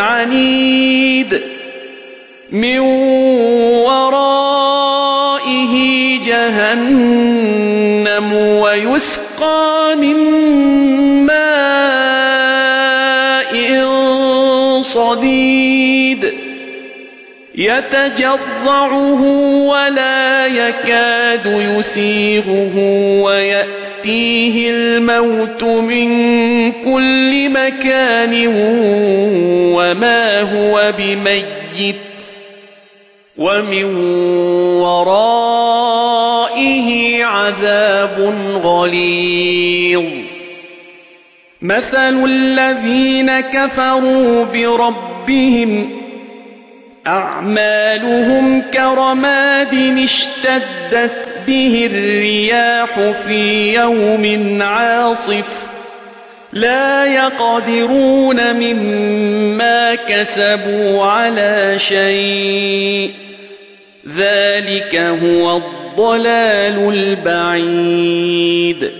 عنيد من ورائه جهنم ويسقى من ماء صديد يتجرعه ولا يكاد يسيغه ويأتيه الموت من كل مكان وما هو بميت ومن ورائه عذاب غليظ. مثل الذين كفروا بربهم أعمالهم كرماد اشتدت به الرياح في يوم عاصف لا يقدرون مما كسبوا على شيء ذلك هو الضلال البعيد